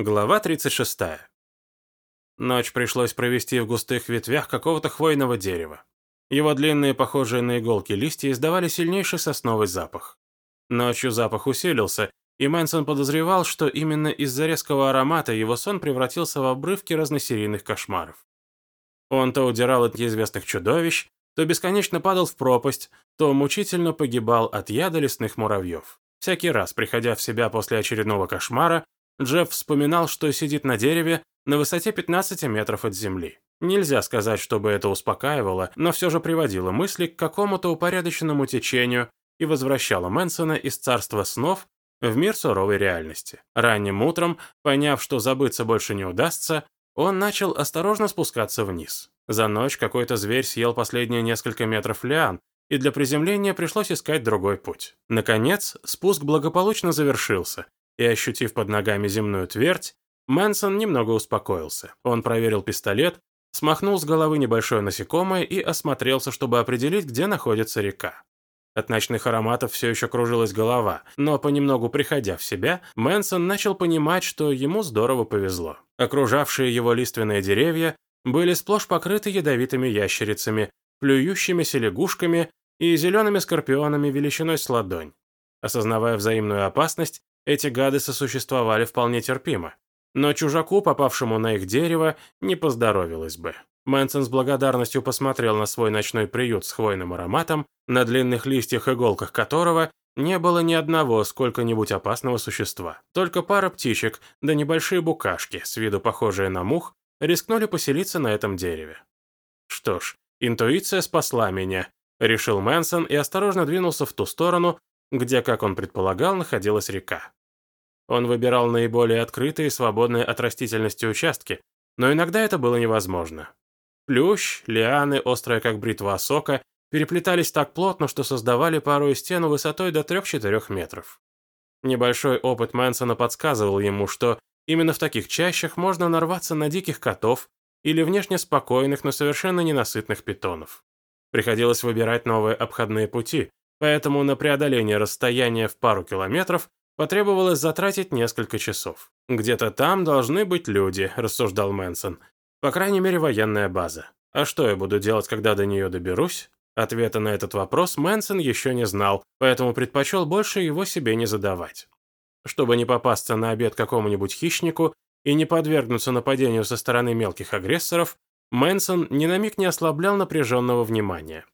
Глава 36. Ночь пришлось провести в густых ветвях какого-то хвойного дерева. Его длинные, похожие на иголки листья издавали сильнейший сосновый запах. Ночью запах усилился, и Мэнсон подозревал, что именно из-за резкого аромата его сон превратился в обрывки разносерийных кошмаров. Он то удирал от неизвестных чудовищ, то бесконечно падал в пропасть, то мучительно погибал от яда лесных муравьев. Всякий раз, приходя в себя после очередного кошмара, Джефф вспоминал, что сидит на дереве на высоте 15 метров от земли. Нельзя сказать, чтобы это успокаивало, но все же приводило мысли к какому-то упорядоченному течению и возвращало Мэнсона из царства снов в мир суровой реальности. Ранним утром, поняв, что забыться больше не удастся, он начал осторожно спускаться вниз. За ночь какой-то зверь съел последние несколько метров лиан, и для приземления пришлось искать другой путь. Наконец, спуск благополучно завершился, и, ощутив под ногами земную твердь, Мэнсон немного успокоился. Он проверил пистолет, смахнул с головы небольшое насекомое и осмотрелся, чтобы определить, где находится река. От ночных ароматов все еще кружилась голова, но понемногу приходя в себя, Мэнсон начал понимать, что ему здорово повезло. Окружавшие его лиственные деревья были сплошь покрыты ядовитыми ящерицами, плюющимися лягушками и зелеными скорпионами величиной с ладонь. Осознавая взаимную опасность, эти гады сосуществовали вполне терпимо. Но чужаку, попавшему на их дерево, не поздоровилось бы. Мэнсон с благодарностью посмотрел на свой ночной приют с хвойным ароматом, на длинных листьях иголках которого не было ни одного сколько-нибудь опасного существа. Только пара птичек, да небольшие букашки, с виду похожие на мух, рискнули поселиться на этом дереве. Что ж, интуиция спасла меня, решил Мэнсон и осторожно двинулся в ту сторону, где, как он предполагал, находилась река. Он выбирал наиболее открытые свободные от растительности участки, но иногда это было невозможно. Плющ, лианы, острая как бритва сока, переплетались так плотно, что создавали пару стену высотой до 3-4 метров. Небольшой опыт Мэнсона подсказывал ему, что именно в таких чащах можно нарваться на диких котов или внешне спокойных, но совершенно ненасытных питонов. Приходилось выбирать новые обходные пути, поэтому на преодоление расстояния в пару километров Потребовалось затратить несколько часов. «Где-то там должны быть люди», – рассуждал Мэнсон. «По крайней мере, военная база. А что я буду делать, когда до нее доберусь?» Ответа на этот вопрос Мэнсон еще не знал, поэтому предпочел больше его себе не задавать. Чтобы не попасться на обед какому-нибудь хищнику и не подвергнуться нападению со стороны мелких агрессоров, Мэнсон ни на миг не ослаблял напряженного внимания.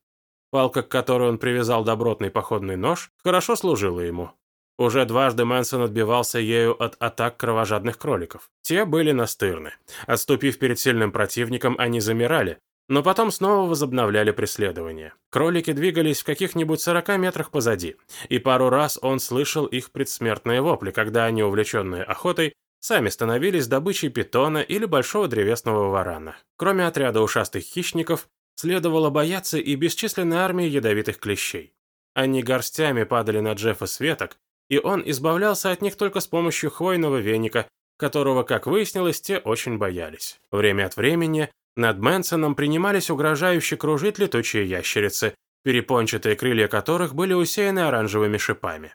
Палка, к которой он привязал добротный походный нож, хорошо служила ему. Уже дважды Мэнсон отбивался ею от атак кровожадных кроликов. Те были настырны. Отступив перед сильным противником, они замирали, но потом снова возобновляли преследование. Кролики двигались в каких-нибудь 40 метрах позади, и пару раз он слышал их предсмертные вопли, когда они, увлеченные охотой, сами становились добычей питона или большого древесного варана. Кроме отряда ушастых хищников, следовало бояться и бесчисленной армии ядовитых клещей. Они горстями падали на Джеффа с веток, и он избавлялся от них только с помощью хвойного веника, которого, как выяснилось, те очень боялись. Время от времени над Мэнсоном принимались угрожающе кружить летучие ящерицы, перепончатые крылья которых были усеяны оранжевыми шипами.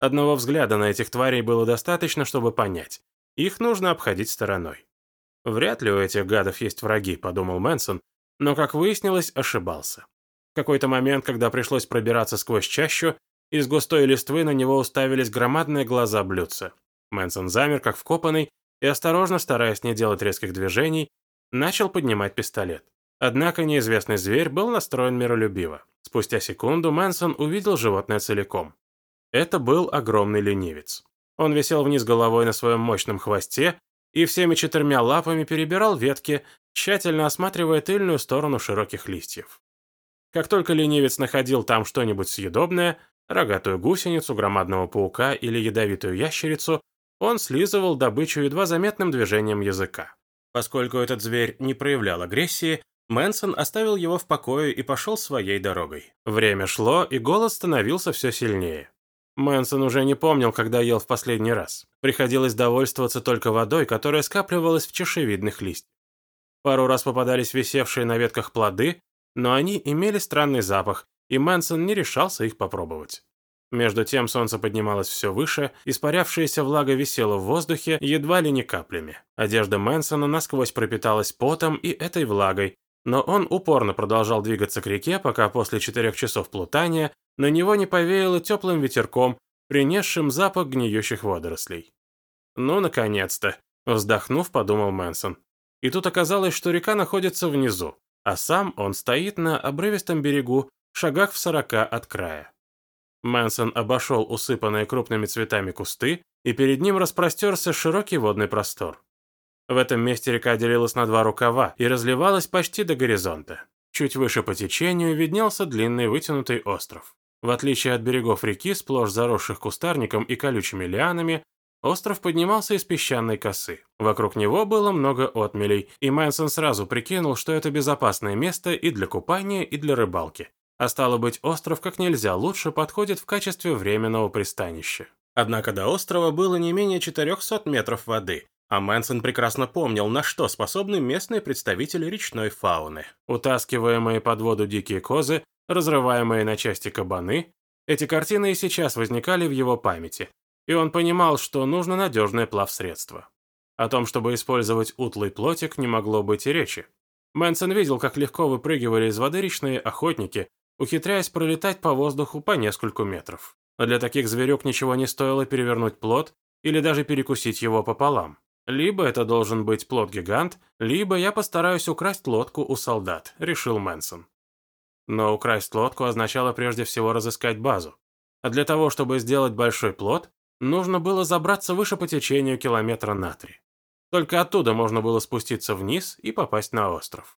Одного взгляда на этих тварей было достаточно, чтобы понять. Их нужно обходить стороной. «Вряд ли у этих гадов есть враги», — подумал Мэнсон, но, как выяснилось, ошибался. В какой-то момент, когда пришлось пробираться сквозь чащу, из густой листвы на него уставились громадные глаза блюдца. Мэнсон замер, как вкопанный, и, осторожно, стараясь не делать резких движений, начал поднимать пистолет. Однако неизвестный зверь был настроен миролюбиво. Спустя секунду Мэнсон увидел животное целиком. Это был огромный ленивец. Он висел вниз головой на своем мощном хвосте и всеми четырьмя лапами перебирал ветки, тщательно осматривая тыльную сторону широких листьев. Как только ленивец находил там что-нибудь съедобное, рогатую гусеницу, громадного паука или ядовитую ящерицу, он слизывал добычу едва заметным движением языка. Поскольку этот зверь не проявлял агрессии, Мэнсон оставил его в покое и пошел своей дорогой. Время шло, и голод становился все сильнее. Мэнсон уже не помнил, когда ел в последний раз. Приходилось довольствоваться только водой, которая скапливалась в чешевидных листьях. Пару раз попадались висевшие на ветках плоды, но они имели странный запах, и Мэнсон не решался их попробовать. Между тем солнце поднималось все выше, испарявшаяся влага висела в воздухе едва ли не каплями. Одежда Мэнсона насквозь пропиталась потом и этой влагой, но он упорно продолжал двигаться к реке, пока после четырех часов плутания на него не повеяло теплым ветерком, принесшим запах гниющих водорослей. «Ну, наконец-то!» – вздохнув, подумал Мэнсон. И тут оказалось, что река находится внизу, а сам он стоит на обрывистом берегу, шагах в сорока от края. Мэнсон обошел усыпанные крупными цветами кусты, и перед ним распростерся широкий водный простор. В этом месте река делилась на два рукава и разливалась почти до горизонта. Чуть выше по течению виднелся длинный вытянутый остров. В отличие от берегов реки, сплошь заросших кустарником и колючими лианами, остров поднимался из песчаной косы. Вокруг него было много отмелей, и Мэнсон сразу прикинул, что это безопасное место и для купания, и для рыбалки. А стало быть, остров как нельзя лучше подходит в качестве временного пристанища. Однако до острова было не менее 400 метров воды, а Мэнсон прекрасно помнил, на что способны местные представители речной фауны. Утаскиваемые под воду дикие козы, разрываемые на части кабаны, эти картины и сейчас возникали в его памяти, и он понимал, что нужно надежное плавсредство. О том, чтобы использовать утлый плотик, не могло быть и речи. Мэнсон видел, как легко выпрыгивали из воды речные охотники, ухитряясь пролетать по воздуху по нескольку метров. А для таких зверюк ничего не стоило перевернуть плот или даже перекусить его пополам. Либо это должен быть плот-гигант, либо я постараюсь украсть лодку у солдат, решил Мэнсон. Но украсть лодку означало прежде всего разыскать базу. А для того, чтобы сделать большой плот, нужно было забраться выше по течению километра на три. Только оттуда можно было спуститься вниз и попасть на остров.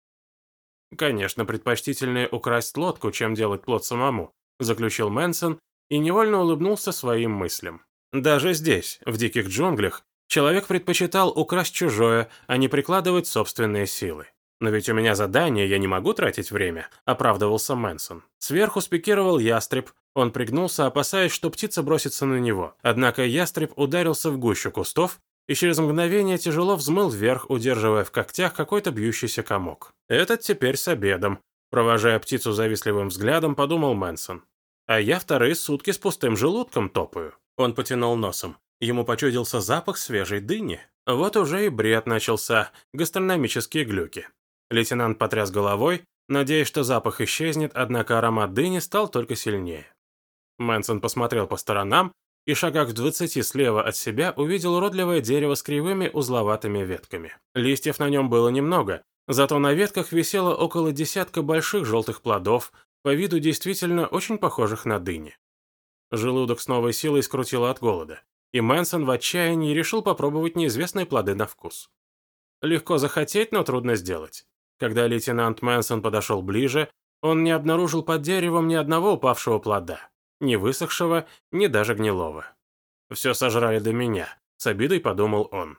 «Конечно, предпочтительнее украсть лодку, чем делать плод самому», заключил Мэнсон и невольно улыбнулся своим мыслям. Даже здесь, в диких джунглях, человек предпочитал украсть чужое, а не прикладывать собственные силы. «Но ведь у меня задание, я не могу тратить время», – оправдывался Мэнсон. Сверху спикировал ястреб, он пригнулся, опасаясь, что птица бросится на него. Однако ястреб ударился в гущу кустов и через мгновение тяжело взмыл вверх, удерживая в когтях какой-то бьющийся комок. «Этот теперь с обедом», – провожая птицу завистливым взглядом, подумал Мэнсон. «А я вторые сутки с пустым желудком топаю». Он потянул носом. Ему почудился запах свежей дыни. Вот уже и бред начался, гастрономические глюки. Лейтенант потряс головой, надеясь, что запах исчезнет, однако аромат дыни стал только сильнее. Мэнсон посмотрел по сторонам и шагах в двадцати слева от себя увидел уродливое дерево с кривыми узловатыми ветками. Листьев на нем было немного, зато на ветках висело около десятка больших желтых плодов, по виду действительно очень похожих на дыни. Желудок с новой силой скрутило от голода, и Мэнсон в отчаянии решил попробовать неизвестные плоды на вкус. Легко захотеть, но трудно сделать. Когда лейтенант Мэнсон подошел ближе, он не обнаружил под деревом ни одного упавшего плода ни высохшего, ни даже гнилого. «Все сожрали до меня», — с обидой подумал он.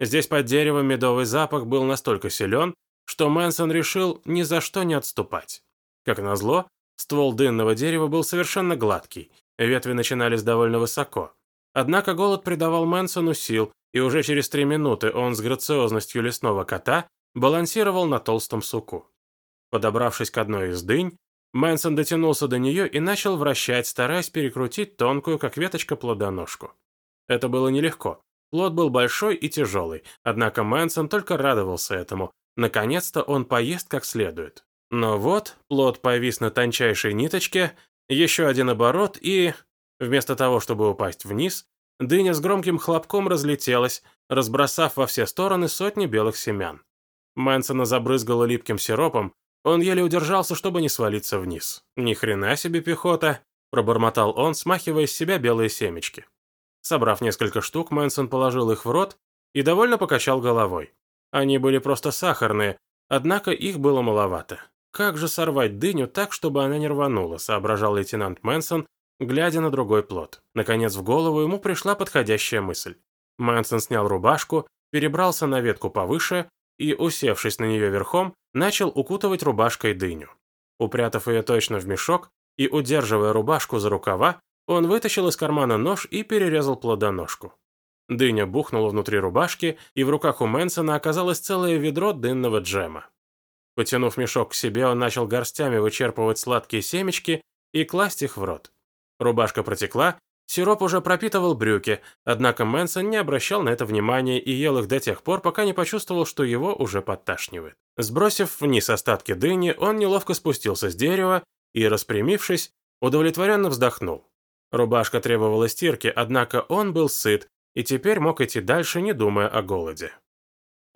Здесь под деревом медовый запах был настолько силен, что Мэнсон решил ни за что не отступать. Как назло, ствол дынного дерева был совершенно гладкий, ветви начинались довольно высоко. Однако голод придавал Мэнсону сил, и уже через три минуты он с грациозностью лесного кота балансировал на толстом суку. Подобравшись к одной из дынь, Мэнсон дотянулся до нее и начал вращать, стараясь перекрутить тонкую, как веточка, плодоножку. Это было нелегко. Плод был большой и тяжелый, однако Мэнсон только радовался этому. Наконец-то он поест как следует. Но вот, плод повис на тончайшей ниточке, еще один оборот и... Вместо того, чтобы упасть вниз, дыня с громким хлопком разлетелась, разбросав во все стороны сотни белых семян. Мэнсона забрызгало липким сиропом, он еле удержался, чтобы не свалиться вниз. «Ни хрена себе пехота!» – пробормотал он, смахивая с себя белые семечки. Собрав несколько штук, Мэнсон положил их в рот и довольно покачал головой. Они были просто сахарные, однако их было маловато. «Как же сорвать дыню так, чтобы она не рванула?» – соображал лейтенант Мэнсон, глядя на другой плод. Наконец в голову ему пришла подходящая мысль. Мэнсон снял рубашку, перебрался на ветку повыше и, усевшись на нее верхом, начал укутывать рубашкой дыню. Упрятав ее точно в мешок и удерживая рубашку за рукава, он вытащил из кармана нож и перерезал плодоножку. Дыня бухнула внутри рубашки, и в руках у Мэнсона оказалось целое ведро дынного джема. Потянув мешок к себе, он начал горстями вычерпывать сладкие семечки и класть их в рот. Рубашка протекла, сироп уже пропитывал брюки, однако Мэнсон не обращал на это внимания и ел их до тех пор, пока не почувствовал, что его уже подташнивает. Сбросив вниз остатки дыни, он неловко спустился с дерева и, распрямившись, удовлетворенно вздохнул. Рубашка требовала стирки, однако он был сыт и теперь мог идти дальше, не думая о голоде.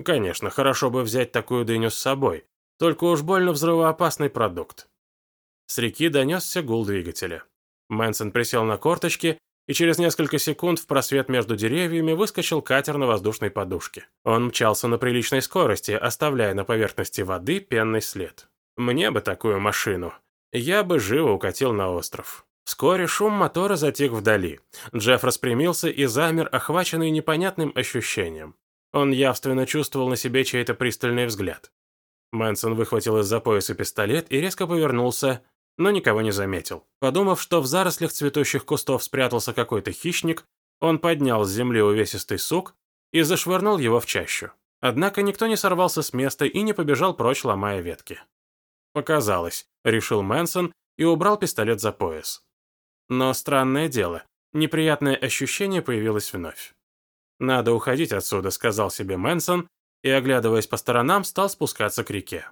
Конечно, хорошо бы взять такую дыню с собой, только уж больно взрывоопасный продукт. С реки донесся гул двигателя. Мэнсон присел на корточки, и через несколько секунд в просвет между деревьями выскочил катер на воздушной подушке. Он мчался на приличной скорости, оставляя на поверхности воды пенный след. Мне бы такую машину. Я бы живо укатил на остров. Вскоре шум мотора затих вдали. Джефф распрямился и замер, охваченный непонятным ощущением. Он явственно чувствовал на себе чей-то пристальный взгляд. Мэнсон выхватил из-за пояса пистолет и резко повернулся, но никого не заметил. Подумав, что в зарослях цветущих кустов спрятался какой-то хищник, он поднял с земли увесистый сук и зашвырнул его в чащу. Однако никто не сорвался с места и не побежал прочь, ломая ветки. «Показалось», — решил Мэнсон и убрал пистолет за пояс. Но странное дело, неприятное ощущение появилось вновь. «Надо уходить отсюда», — сказал себе Мэнсон, и, оглядываясь по сторонам, стал спускаться к реке.